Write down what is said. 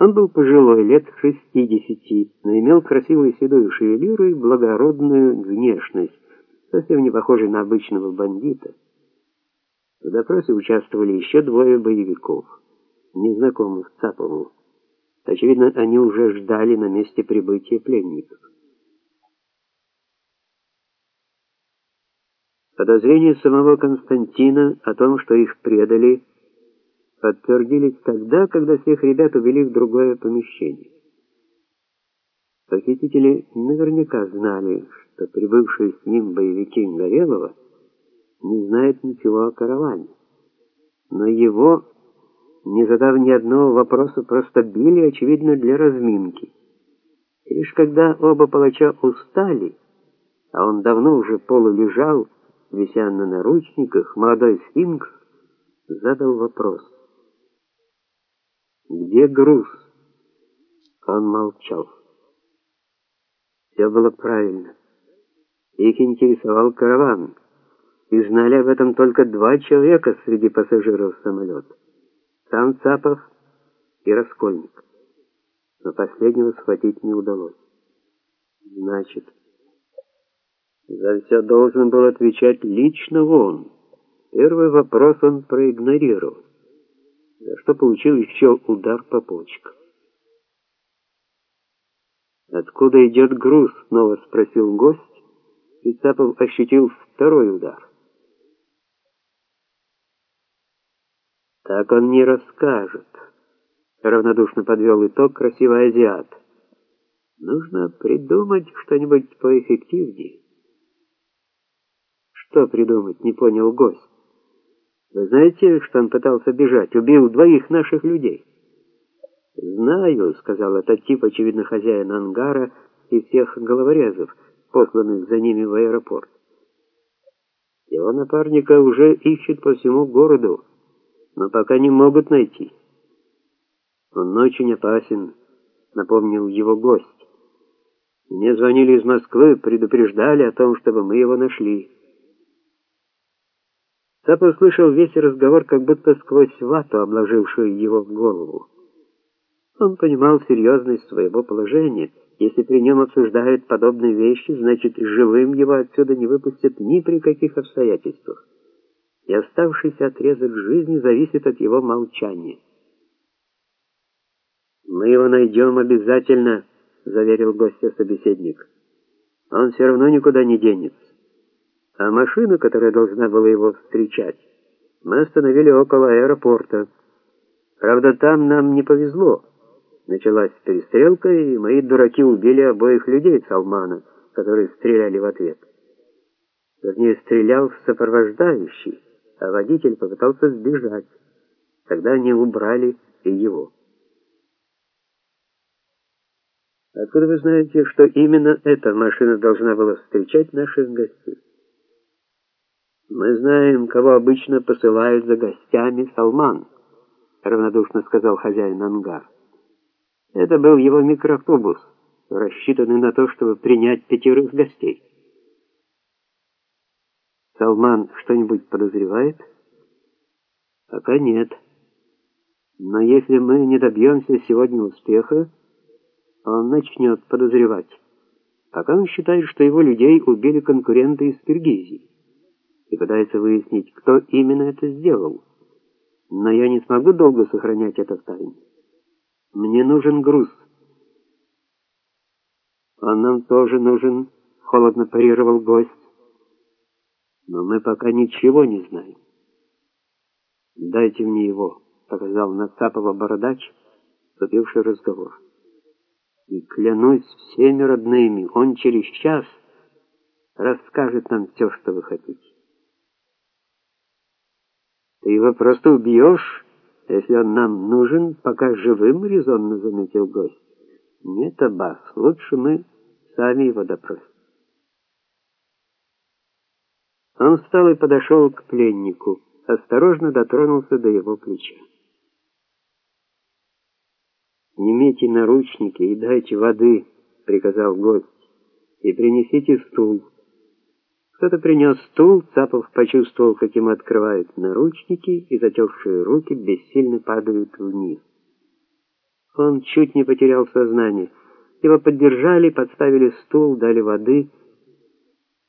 Он был пожилой, лет шестидесяти, но имел красивую седую шевелюру и благородную внешность, совсем не похожий на обычного бандита. В допросе участвовали еще двое боевиков, незнакомых Цапову. Очевидно, они уже ждали на месте прибытия пленников. Подозрения самого Константина о том, что их предали, подтвердились тогда, когда всех ребят увели в другое помещение. Похитители наверняка знали, что прибывшие с ним боевики Горелого не знают ничего о караване. Но его, не задав ни одного вопроса, просто били, очевидно, для разминки. И лишь когда оба палача устали, а он давно уже полулежал, вися на наручниках, молодой сфинкс задал вопрос. «Где груз?» Он молчал. Все было правильно. Их интересовал караван, и знали об этом только два человека среди пассажиров самолета. Сам Цапов и Раскольник. Но последнего схватить не удалось. Значит, за все должен был отвечать лично он. Первый вопрос он проигнорировал, за что получил еще удар по почкам. «Откуда идет груз?» — снова спросил гость, и Цапов ощутил второй удар. «Так он не расскажет», — равнодушно подвел итог красивый азиат. «Нужно придумать что-нибудь поэффективнее». Что придумать, не понял гость. Вы знаете, что он пытался бежать, убил двоих наших людей? Знаю, сказал этот тип, очевидно, хозяин ангара и всех головорезов, посланных за ними в аэропорт. Его напарника уже ищут по всему городу, но пока не могут найти. Он очень опасен, напомнил его гость. Мне звонили из Москвы, предупреждали о том, чтобы мы его нашли. Цапа услышал весь разговор как будто сквозь вату, обложившую его голову. Он понимал серьезность своего положения. Если при нем обсуждают подобные вещи, значит, живым его отсюда не выпустят ни при каких обстоятельствах. И оставшийся отрезок жизни зависит от его молчания. «Мы его найдем обязательно», — заверил гостя собеседник. «Он все равно никуда не денется» а машину, которая должна была его встречать, мы остановили около аэропорта. Правда, там нам не повезло. Началась перестрелка, и мои дураки убили обоих людей Салмана, которые стреляли в ответ. Вернее, стрелял сопровождающий, а водитель попытался сбежать. Тогда они убрали и его. Откуда вы знаете, что именно эта машина должна была встречать наших гостей? Мы знаем, кого обычно посылают за гостями Салман, равнодушно сказал хозяин ангар. Это был его микроавтобус, рассчитанный на то, чтобы принять пятерых гостей. Салман что-нибудь подозревает? Пока нет. Но если мы не добьемся сегодня успеха, он начнет подозревать. Пока он считает, что его людей убили конкуренты из Киргизии и пытается выяснить, кто именно это сделал. Но я не смогу долго сохранять это в тайне. Мне нужен груз. Он нам тоже нужен, холодно парировал гость. Но мы пока ничего не знаем. Дайте мне его, показал на Цапова бородач, вступивший разговор. И клянусь всеми родными, он через час расскажет нам все, что вы хотите. Ты его просто убьешь, если он нам нужен, пока живым, резонно заметил гость. Нет, Аббас, лучше мы сами его допросим. Он встал и подошел к пленнику, осторожно дотронулся до его плеча. «Снимите наручники и дайте воды», — приказал гость, — «и принесите стул». Кто-то принес стул, Цапов почувствовал, как ему открывают наручники, и затекшие руки бессильно падают вниз. Он чуть не потерял сознание. Его поддержали, подставили стул, дали воды